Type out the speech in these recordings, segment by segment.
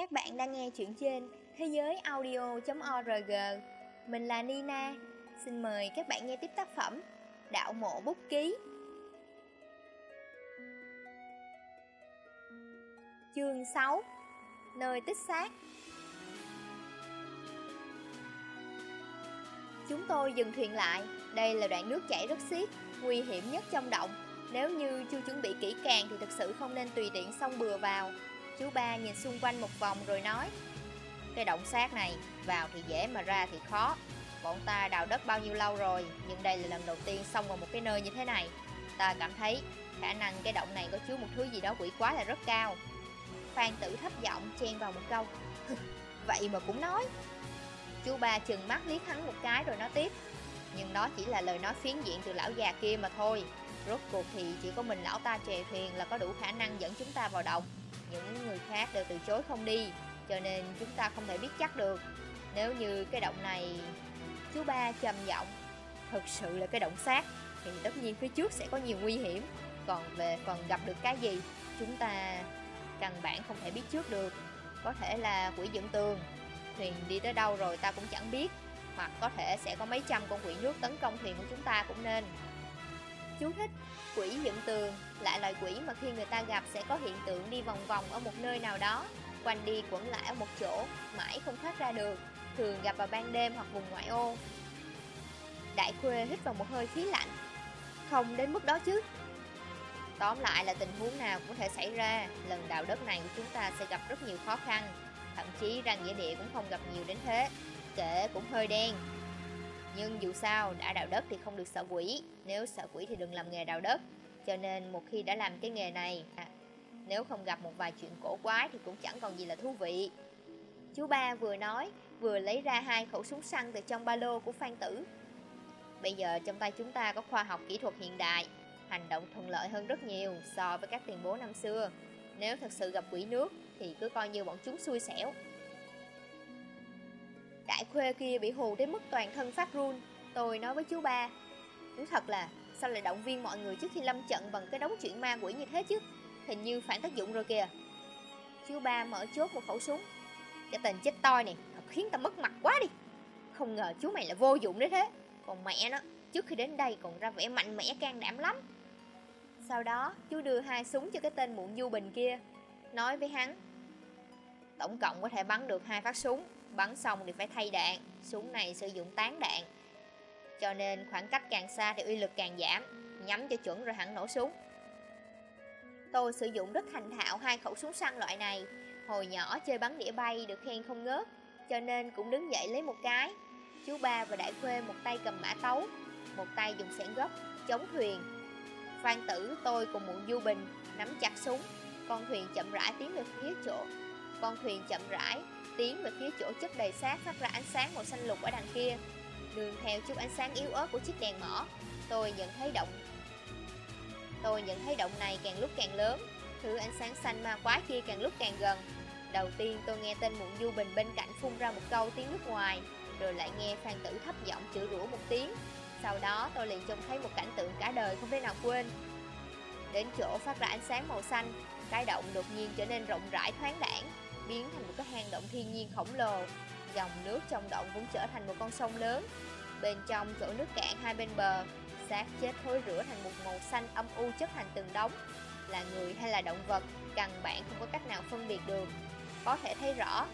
Các bạn đang nghe chuyện trên thế giới audio.org Mình là Nina. Xin mời các bạn nghe tiếp tác phẩm Đạo mộ bút ký. Chương 6 Nơi tích xác. Chúng tôi dừng thuyền lại. Đây là đoạn nước chảy rất xiết, Nguy hiểm nhất trong động. Nếu như chưa chuẩn bị kỹ càng thì thực sự không nên tùy tiện xông bừa vào. Chú ba nhìn xung quanh một vòng rồi nói, Cái động xác này, vào thì dễ mà ra thì khó. Bọn ta đào đất bao nhiêu lâu rồi, Nhưng đây là lần đầu tiên xông vào một cái nơi như thế này. Ta cảm thấy khả năng cái động này có chứa một thứ gì đó quỷ quá là rất cao. Phan tử thấp giọng chen vào một câu, Vậy mà cũng nói. Chú ba chừng mắt liếc hắn một cái rồi nói tiếp, Nhưng đó chỉ là lời nói phiến diện từ lão già kia mà thôi. Rốt cuộc thì chỉ có mình lão ta chè thuyền là có đủ khả năng dẫn chúng ta vào động những người khác đều từ chối không đi, Cho nên chúng ta không thể biết chắc được. Nếu như cái động này, Chú ba trầm giọng Thực sự là cái động xác Thì tất nhiên phía trước sẽ có nhiều nguy hiểm. Còn về phần gặp được cái gì, Chúng ta căn bản không thể biết trước được. Có thể là quỷ dựng tường, Thuyền đi tới đâu rồi ta cũng chẳng biết. Hoặc có thể sẽ có mấy trăm con quỷ nước tấn công thuyền của chúng ta cũng nên. Chú thích. Quỷ dựng tường lại loại quỷ mà khi người ta gặp sẽ có hiện tượng đi vòng vòng ở một nơi nào đó Quanh đi quẩn lại ở một chỗ, mãi không thoát ra được Thường gặp vào ban đêm hoặc vùng ngoại ô. Đại khuê hít vào một hơi khí lạnh. Không đến mức đó chứ. Tóm lại là tình huống nào cũng thể xảy ra Lần đào đất này của chúng ta sẽ gặp rất nhiều khó khăn Thậm chí ra nghĩa địa cũng không gặp nhiều đến thế Kể cũng hơi đen nhưng dù sao, đã đào đất thì không được sợ quỷ. Nếu sợ quỷ thì đừng làm nghề đào đất Cho nên một khi đã làm cái nghề này à, Nếu không gặp một vài chuyện cổ quái thì cũng chẳng còn gì là thú vị. Chú ba vừa nói Vừa lấy ra hai khẩu súng săn từ trong ba lô của Phan Tử. Bây giờ trong tay chúng ta có khoa học kỹ thuật hiện đại Hành động thuận lợi hơn rất nhiều so với các tiền bố năm xưa. Nếu thật sự gặp quỷ nước thì cứ coi như bọn chúng xui xẻo khuê kia bị hù đến mức toàn thân phát run. Tôi nói với chú ba Chú thật là, sao lại động viên mọi người trước khi lâm trận bằng cái đống chuyện ma quỷ như thế chứ? Hình như phản tác dụng rồi kìa. Chú ba mở chốt một khẩu súng. Cái tên chết toi này thật khiến ta mất mặt quá đi. Không ngờ chú mày là vô dụng đấy thế. Còn mẹ nó, trước khi đến đây còn ra vẻ mạnh mẽ can đảm lắm. Sau đó, chú đưa hai súng cho cái tên muộn du bình kia, Nói với hắn Tổng cộng có thể bắn được hai phát súng. Bắn xong thì phải thay đạn. Súng này sử dụng tán đạn. Cho nên khoảng cách càng xa thì uy lực càng giảm. Nhắm cho chuẩn rồi hẳn nổ súng. Tôi sử dụng rất thành thạo hai khẩu súng săn loại này. Hồi nhỏ chơi bắn đĩa bay được khen không ngớt, Cho nên cũng đứng dậy lấy một cái. Chú ba và đại khuê một tay cầm mã tấu, Một tay dùng sẻn gốc, Chống thuyền. Phan tử, tôi cùng muộn du bình Nắm chặt súng. Con thuyền chậm rãi tiến về phía con thuyền chậm rãi tiến về phía chỗ chất đầy xác phát ra ánh sáng màu xanh lục ở đằng kia. Đường theo chút ánh sáng yếu ớt của chiếc đèn mỏ, tôi nhận thấy động. Tôi nhận thấy động này càng lúc càng lớn, thứ ánh sáng xanh ma quái kia càng lúc càng gần. Đầu tiên tôi nghe tên mụn Du Bình bên cạnh phun ra một câu tiếng nước ngoài, rồi lại nghe Phan Tử thấp giọng chửi rủa một tiếng. Sau đó tôi liền trông thấy một cảnh tượng cả đời không thể nào quên. Đến chỗ phát ra ánh sáng màu xanh, cái động đột nhiên trở nên rộng rãi thoáng đảng, biến thành một cái hang động thiên nhiên khổng lồ. Dòng nước trong động cũng trở thành một con sông lớn. Bên trong chỗ nước cạn hai bên bờ, xác chết thối rửa thành một màu xanh âm u chất thành từng đống. Là người hay là động vật, căn bản không có cách nào phân biệt được. Có thể thấy rõ,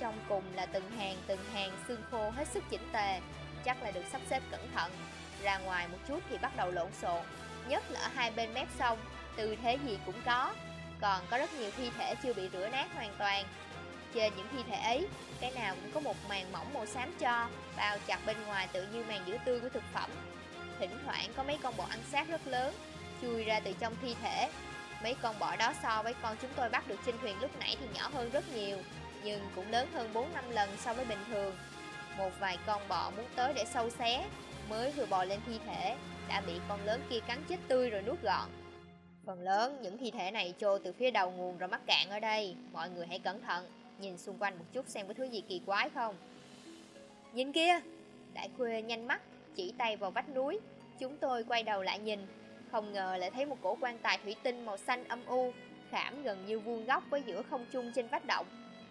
trong cùng là từng hàng từng hàng xương khô hết sức chỉnh tề, chắc là được sắp xếp cẩn thận. Ra ngoài một chút thì bắt đầu lộn xộn, nhất là ở hai bên mép sông, tư thế gì cũng có. Còn có rất nhiều thi thể chưa bị rửa nát hoàn toàn, trên những thi thể ấy, cái nào cũng có một màn mỏng màu xám cho, bao chặt bên ngoài tự như màn giữ tươi của thực phẩm. Thỉnh thoảng có mấy con bọ ăn xác rất lớn, chui ra từ trong thi thể. Mấy con bọ đó so với con chúng tôi bắt được trên thuyền lúc nãy thì nhỏ hơn rất nhiều, nhưng cũng lớn hơn 4 năm lần so với bình thường. Một vài con bọ muốn tới để sâu xé, mới vừa bò lên thi thể, đã bị con lớn kia cắn chết tươi rồi nuốt gọn. Phần lớn những thi thể này trôi từ phía đầu nguồn rồi mắc cạn ở đây, mọi người hãy cẩn thận. Nhìn xung quanh một chút xem có thứ gì kỳ quái không. Nhìn kia, Đại khuê nhanh mắt, Chỉ tay vào vách núi. Chúng tôi quay đầu lại nhìn, Không ngờ lại thấy một cổ quan tài thủy tinh màu xanh âm u, Khảm gần như vuông góc với giữa không trung trên vách động.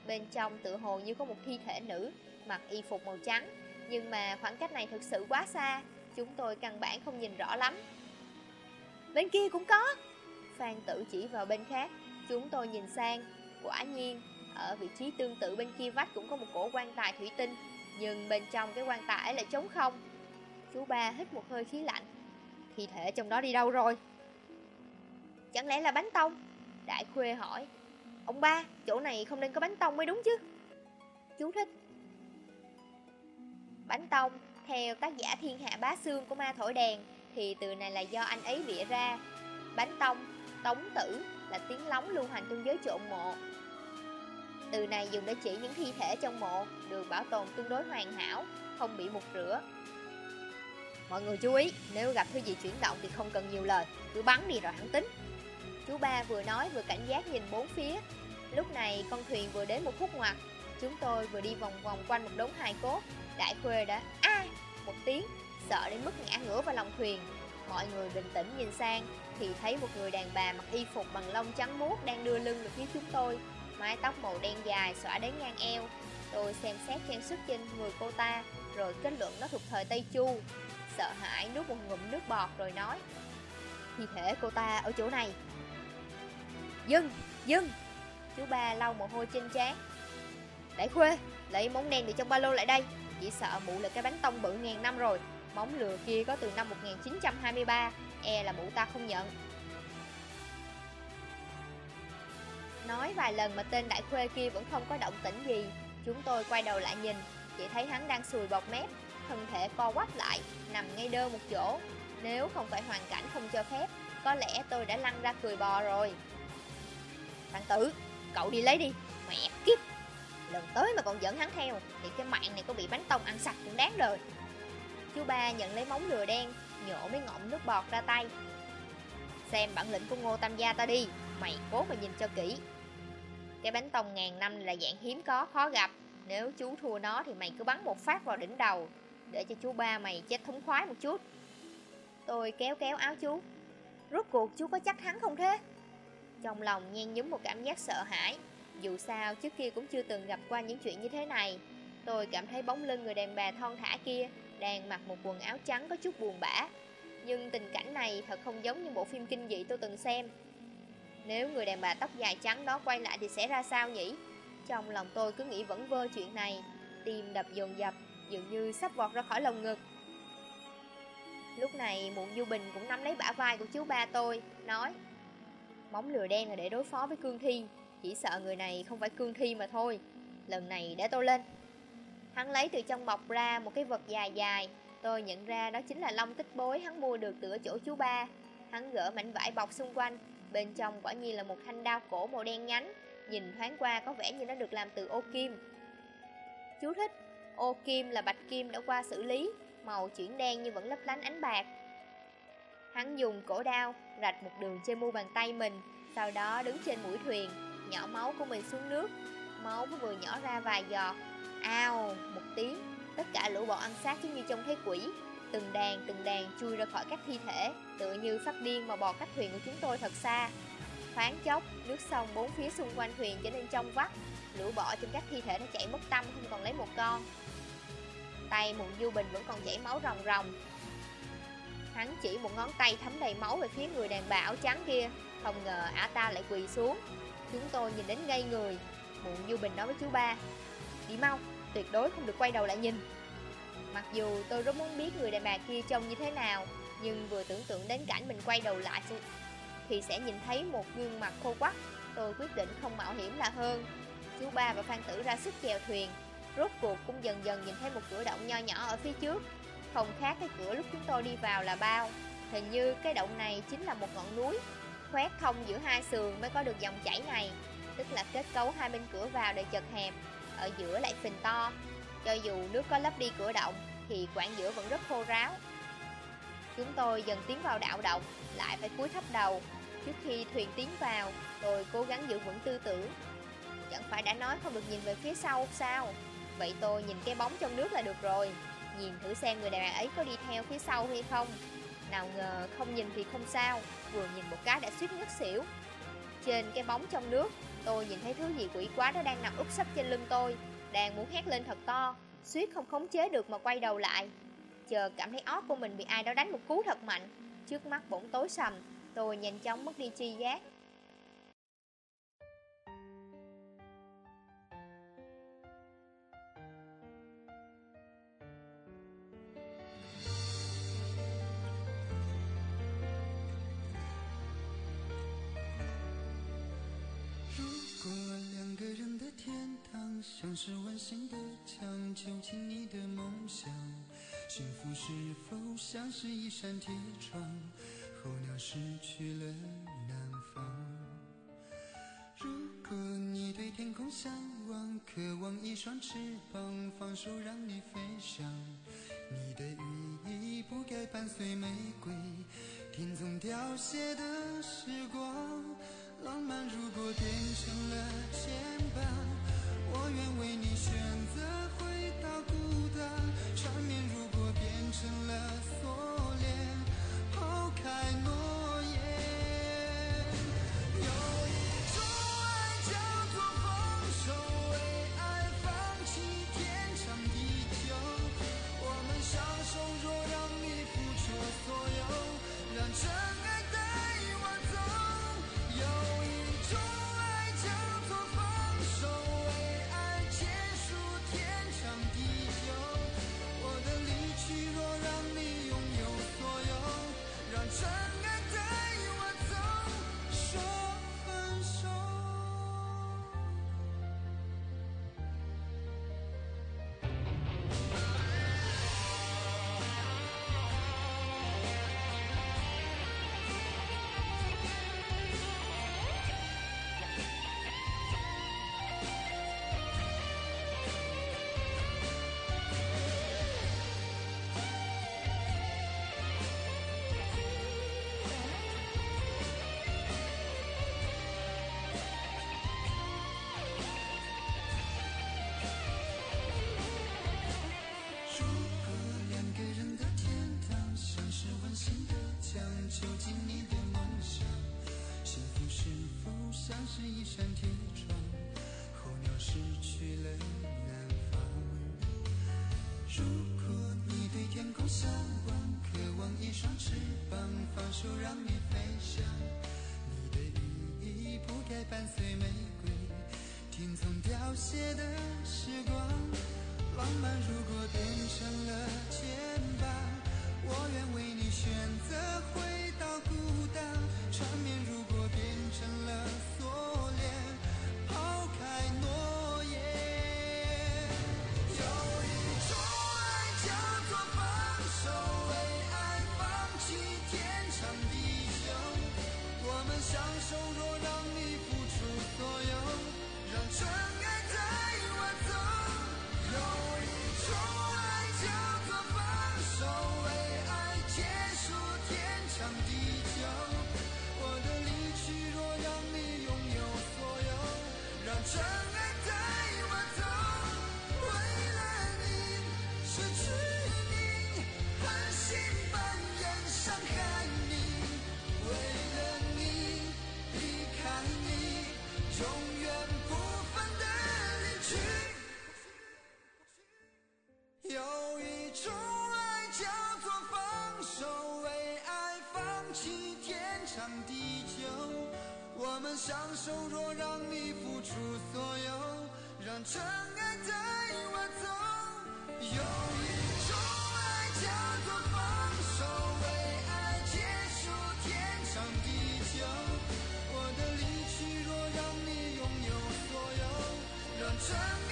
Bên trong tự hồ như có một thi thể nữ, Mặc y phục màu trắng. Nhưng mà khoảng cách này thực sự quá xa, Chúng tôi căn bản không nhìn rõ lắm. Bên kia cũng có, Phan tử chỉ vào bên khác. Chúng tôi nhìn sang, Quả nhiên ở vị trí tương tự bên kia vách cũng có một cổ quan tài thủy tinh Nhưng bên trong cái quan tài ấy lại trống không. Chú ba hít một hơi khí lạnh. Thi thể trong đó đi đâu rồi? Chẳng lẽ là bánh tông? Đại khuê hỏi. Ông ba, chỗ này không nên có bánh tông mới đúng chứ? Chú thích. Bánh tông, theo tác giả thiên hạ bá xương của ma thổi đèn Thì từ này là do anh ấy bịa ra. Bánh tông, tống tử là tiếng lóng lưu hành trong giới trộn mộ. Từ này dùng để chỉ những thi thể trong mộ Được bảo tồn tương đối hoàn hảo, không bị mục rửa. Mọi người chú ý, nếu gặp thứ gì chuyển động thì không cần nhiều lời Cứ bắn đi rồi hẳn tính. Chú ba vừa nói vừa cảnh giác nhìn bốn phía. Lúc này con thuyền vừa đến một khúc ngoặt Chúng tôi vừa đi vòng vòng quanh một đống hài cốt. Đại khuê đã a một tiếng Sợ đến mức ngã ngửa vào lòng thuyền. Mọi người bình tĩnh nhìn sang Thì thấy một người đàn bà mặc y phục bằng lông trắng muốt Đang đưa lưng về phía chúng tôi. Mái tóc màu đen dài xõa đến ngang eo. Tôi xem xét trang sức trên người cô ta Rồi kết luận nó thuộc thời Tây Chu. Sợ hãi nuốt một ngụm nước bọt rồi nói Thi thể cô ta ở chỗ này. Dừng, dừng. Chú ba lau mồ hôi trên trán. Đại khuê, lấy móng đen từ trong ba lô lại đây. Chỉ sợ mụ là cái bánh tông bự ngàn năm rồi. Móng lừa kia có từ năm 1923 E là mụ ta không nhận. Nói vài lần mà tên đại khuê kia vẫn không có động tĩnh gì. Chúng tôi quay đầu lại nhìn Chỉ thấy hắn đang sùi bọt mép Thân thể co quắp lại Nằm ngay đơ một chỗ. Nếu không phải hoàn cảnh không cho phép Có lẽ tôi đã lăn ra cười bò rồi. Thằng tử, cậu đi lấy đi. Mẹ kiếp! Lần tới mà còn dẫn hắn theo Thì cái mạng này có bị bánh tông ăn sạch cũng đáng đời. Chú ba nhận lấy móng lừa đen Nhổ mấy ngọn nước bọt ra tay. Xem bản lĩnh của ngô tam gia ta đi Mày cố mà nhìn cho kỹ. Cái bánh tông ngàn năm là dạng hiếm có, khó gặp. Nếu chú thua nó thì mày cứ bắn một phát vào đỉnh đầu, Để cho chú ba mày chết thống khoái một chút. Tôi kéo kéo áo chú. Rốt cuộc chú có chắc thắng không thế? Trong lòng nhen nhúm một cảm giác sợ hãi. Dù sao, trước kia cũng chưa từng gặp qua những chuyện như thế này. Tôi cảm thấy bóng lưng người đàn bà thon thả kia Đang mặc một quần áo trắng có chút buồn bã. Nhưng tình cảnh này thật không giống như bộ phim kinh dị tôi từng xem. Nếu người đàn bà tóc dài trắng đó quay lại thì sẽ ra sao nhỉ? Trong lòng tôi cứ nghĩ vẫn vơ chuyện này. Tim đập dồn dập, Dường như sắp vọt ra khỏi lồng ngực. Lúc này muộn Du Bình cũng nắm lấy bả vai của chú ba tôi, Nói Móng lừa đen là để đối phó với cương thi. Chỉ sợ người này không phải cương thi mà thôi. Lần này để tôi lên. Hắn lấy từ trong bọc ra một cái vật dài dài. Tôi nhận ra đó chính là lông tích bối hắn mua được từ chỗ chú ba. Hắn gỡ mảnh vải bọc xung quanh Bên trong quả nhiên là một thanh đao cổ màu đen nhánh Nhìn thoáng qua có vẻ như nó được làm từ ô kim. Chú thích Ô kim là bạch kim đã qua xử lý Màu chuyển đen nhưng vẫn lấp lánh ánh bạc. Hắn dùng cổ đao rạch một đường trên mu bàn tay mình Sau đó đứng trên mũi thuyền Nhỏ máu của mình xuống nước. Máu vừa nhỏ ra vài giọt. Ao, một tiếng Tất cả lũ bọ ăn sát giống như trông thấy quỷ. Từng đàn từng đàn chui ra khỏi các thi thể Tựa như phát điên mà bò cách thuyền của chúng tôi thật xa. Thoáng chốc, nước sông bốn phía xung quanh thuyền trở nên trong vắt Lũ bọ trên các thi thể đã chạy mất tâm không còn lấy một con. Tay mụn du bình vẫn còn chảy máu ròng ròng. Hắn chỉ một ngón tay thấm đầy máu về phía người đàn bà áo trắng kia Không ngờ ả ta lại quỳ xuống. Chúng tôi nhìn đến ngây người Muộn Du Bình nói với chú ba Đi mau, tuyệt đối không được quay đầu lại nhìn. Mặc dù tôi rất muốn biết người đàn bà kia trông như thế nào, Nhưng vừa tưởng tượng đến cảnh mình quay đầu lại Thì sẽ nhìn thấy một gương mặt khô quắc Tôi quyết định không mạo hiểm là hơn. Chú ba và Phan Tử ra sức chèo thuyền. Rốt cuộc cũng dần dần nhìn thấy một cửa động nho nhỏ ở phía trước. Không khác cái cửa lúc chúng tôi đi vào là bao. Hình như cái động này chính là một ngọn núi, Khoét thông giữa hai sườn mới có được dòng chảy này, Tức là kết cấu hai bên cửa vào để chật hẹp, Ở giữa lại phình to. Cho dù nước có lấp đi cửa động, Thì quãng giữa vẫn rất khô ráo. Chúng tôi dần tiến vào đạo động, Lại phải cúi thấp đầu. Trước khi thuyền tiến vào, Tôi cố gắng giữ vững tư tưởng. Chẳng phải đã nói không được nhìn về phía sau sao? Vậy tôi nhìn cái bóng trong nước là được rồi. Nhìn thử xem người đàn bà ấy có đi theo phía sau hay không. Nào ngờ không nhìn thì không sao, Vừa nhìn một cái đã suýt ngất xỉu. Trên cái bóng trong nước, Tôi nhìn thấy thứ gì quỷ quá đó đang nằm úp sấp trên lưng tôi. Đang muốn hét lên thật to. Suýt không khống chế được mà quay đầu lại. Chờ cảm thấy óc của mình bị ai đó đánh một cú thật mạnh. Trước mắt bỗng tối sầm, Tôi nhanh chóng mất đi chi giác. 是温馨的墙，囚禁你的梦想。幸福是否像是一扇铁窗，候鸟失去了南方。如果你对天空向往，渴望一双翅膀，放手让你飞翔。你的羽翼不该伴随玫瑰，听从凋谢的时光。浪漫如果变成了牵绊，我愿为你选择回到孤单。缠绵如果变成了锁链，抛开。想囚禁你的梦想幸福是否像是一扇铁窗？候鸟失去了南方如果你对天空向往渴望一双翅膀放手让你飞翔。你的羽翼不该伴随玫瑰听从凋谢的时光浪漫如果变成了牵绊我愿为选择回到孤单缠绵 time. 放手若让你付出所有，让真爱带我走。有一种爱叫做放手，为爱结束天长地久。我的离去若让你拥有所有，让真爱。